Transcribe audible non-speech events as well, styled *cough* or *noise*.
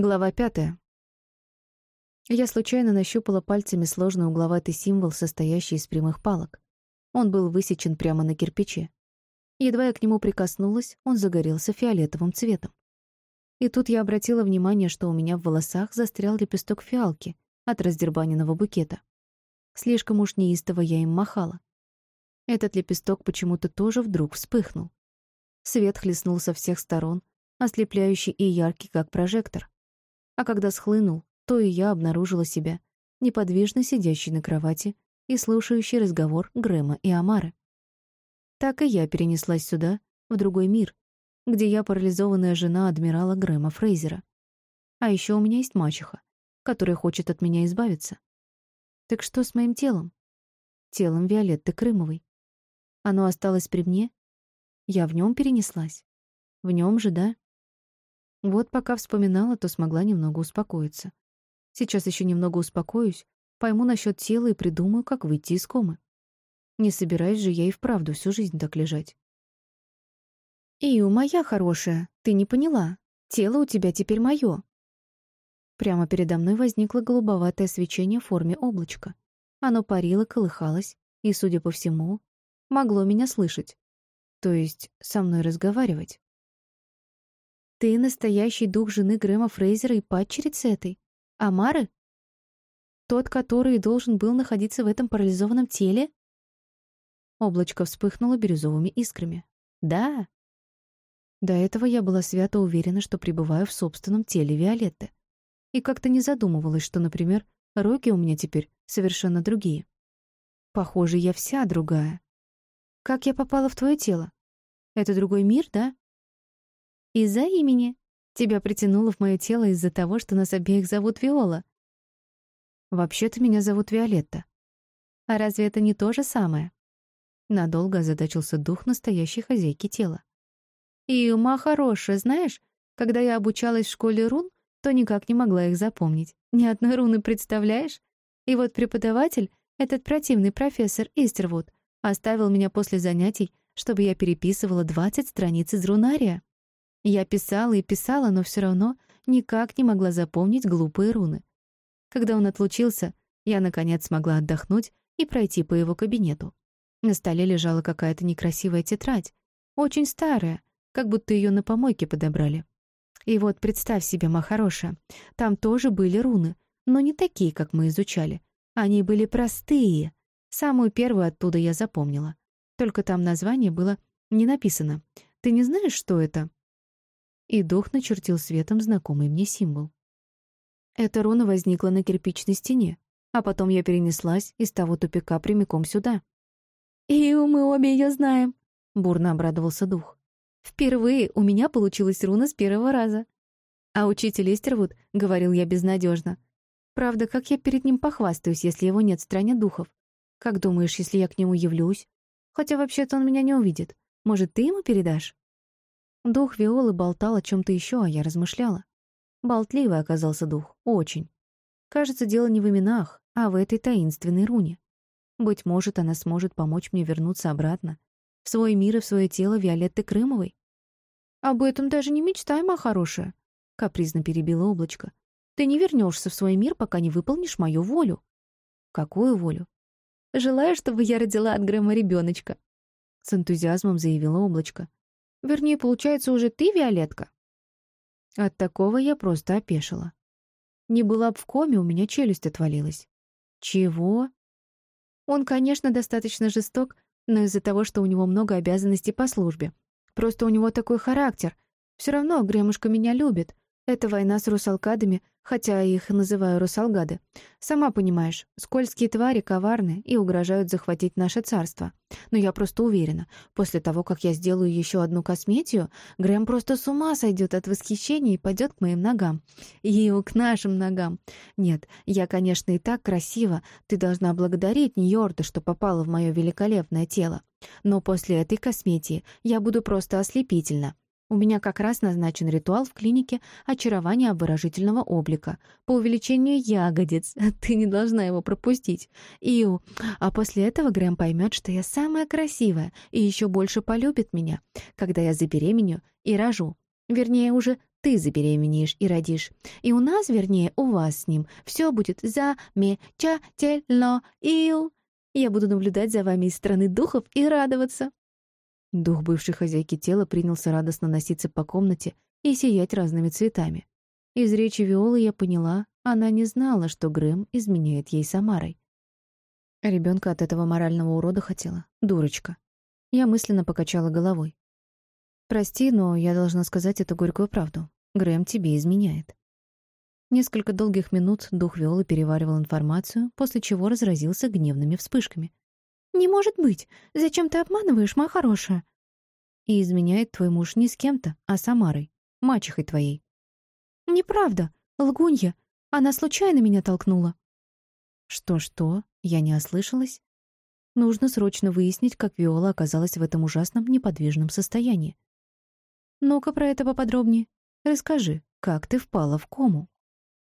Глава пятая. Я случайно нащупала пальцами сложный угловатый символ, состоящий из прямых палок. Он был высечен прямо на кирпиче. Едва я к нему прикоснулась, он загорелся фиолетовым цветом. И тут я обратила внимание, что у меня в волосах застрял лепесток фиалки от раздербаненного букета. Слишком уж неистово я им махала. Этот лепесток почему-то тоже вдруг вспыхнул. Свет хлестнул со всех сторон, ослепляющий и яркий, как прожектор. А когда схлынул, то и я обнаружила себя, неподвижно сидящей на кровати и слушающей разговор Грэма и Амары. Так и я перенеслась сюда, в другой мир, где я парализованная жена адмирала Грэма Фрейзера. А еще у меня есть мачеха, которая хочет от меня избавиться. Так что с моим телом? Телом Виолетты Крымовой. Оно осталось при мне? Я в нем перенеслась? В нем же, да? Вот пока вспоминала, то смогла немного успокоиться. Сейчас еще немного успокоюсь, пойму насчет тела и придумаю, как выйти из комы. Не собираюсь же я и вправду всю жизнь так лежать. «Ию, моя хорошая, ты не поняла. Тело у тебя теперь мое». Прямо передо мной возникло голубоватое свечение в форме облачка. Оно парило, колыхалось и, судя по всему, могло меня слышать. То есть со мной разговаривать. Ты настоящий дух жены Грэма Фрейзера и падчерицы этой? Амары? Тот, который должен был находиться в этом парализованном теле? Облачко вспыхнуло бирюзовыми искрами. Да. До этого я была свято уверена, что пребываю в собственном теле Виолетты. И как-то не задумывалась, что, например, руки у меня теперь совершенно другие. Похоже, я вся другая. Как я попала в твое тело? Это другой мир, да? Из-за имени. Тебя притянуло в мое тело из-за того, что нас обеих зовут Виола. Вообще-то меня зовут Виолетта. А разве это не то же самое? Надолго озадачился дух настоящей хозяйки тела. И ума хорошая, знаешь, когда я обучалась в школе рун, то никак не могла их запомнить. Ни одной руны, представляешь? И вот преподаватель, этот противный профессор Истервуд, оставил меня после занятий, чтобы я переписывала 20 страниц из рунария. Я писала и писала, но все равно никак не могла запомнить глупые руны. Когда он отлучился, я, наконец, смогла отдохнуть и пройти по его кабинету. На столе лежала какая-то некрасивая тетрадь, очень старая, как будто ее на помойке подобрали. И вот представь себе, ма хорошая, там тоже были руны, но не такие, как мы изучали. Они были простые. Самую первую оттуда я запомнила. Только там название было не написано. Ты не знаешь, что это? И дух начертил светом знакомый мне символ. Эта руна возникла на кирпичной стене, а потом я перенеслась из того тупика прямиком сюда. «И мы обе ее знаем», — бурно обрадовался дух. «Впервые у меня получилась руна с первого раза». А учитель Истервуд, говорил я безнадежно. Правда, как я перед ним похвастаюсь, если его нет в стране духов? Как думаешь, если я к нему явлюсь? Хотя вообще-то он меня не увидит. Может, ты ему передашь? Дух Виолы болтал о чем то еще, а я размышляла. Болтливый оказался дух, очень. Кажется, дело не в именах, а в этой таинственной руне. Быть может, она сможет помочь мне вернуться обратно, в свой мир и в свое тело Виолетты Крымовой. «Об этом даже не мечтай, моя хорошая», — капризно перебила облачко. «Ты не вернешься в свой мир, пока не выполнишь мою волю». «Какую волю?» «Желаю, чтобы я родила от Грэма ребеночка», — с энтузиазмом заявила облачко. Вернее, получается, уже ты, Виолетка?» От такого я просто опешила. Не была б в коме, у меня челюсть отвалилась. «Чего?» Он, конечно, достаточно жесток, но из-за того, что у него много обязанностей по службе. Просто у него такой характер. Все равно Гремушка меня любит, это война с русалкадами, хотя их называю русалгады. Сама понимаешь, скользкие твари коварны и угрожают захватить наше царство. Но я просто уверена, после того, как я сделаю еще одну косметию, Грэм просто с ума сойдет от восхищения и пойдет к моим ногам. И к нашим ногам. Нет, я, конечно, и так красива. Ты должна благодарить Ньорда, что попала в мое великолепное тело. Но после этой косметии я буду просто ослепительна. У меня как раз назначен ритуал в клинике очарования обворожительного облика по увеличению ягодиц. *laughs* Ты не должна его пропустить. Иу. А после этого Грэм поймет, что я самая красивая и еще больше полюбит меня, когда я забеременю и рожу. Вернее, уже ты забеременеешь и родишь. И у нас, вернее, у вас с ним, все будет замечательно. Ил. Я буду наблюдать за вами из страны духов и радоваться». Дух бывшей хозяйки тела принялся радостно носиться по комнате и сиять разными цветами. Из речи Виолы я поняла, она не знала, что Грэм изменяет ей Самарой. Ребенка от этого морального урода хотела. Дурочка. Я мысленно покачала головой. «Прости, но я должна сказать эту горькую правду. Грэм тебе изменяет». Несколько долгих минут дух Виолы переваривал информацию, после чего разразился гневными вспышками. «Не может быть! Зачем ты обманываешь, моя хорошая?» «И изменяет твой муж не с кем-то, а с Амарой, мачехой твоей». «Неправда! Лгунья! Она случайно меня толкнула!» «Что-что? Я не ослышалась?» Нужно срочно выяснить, как Виола оказалась в этом ужасном неподвижном состоянии. «Ну-ка про это поподробнее. Расскажи, как ты впала в кому?»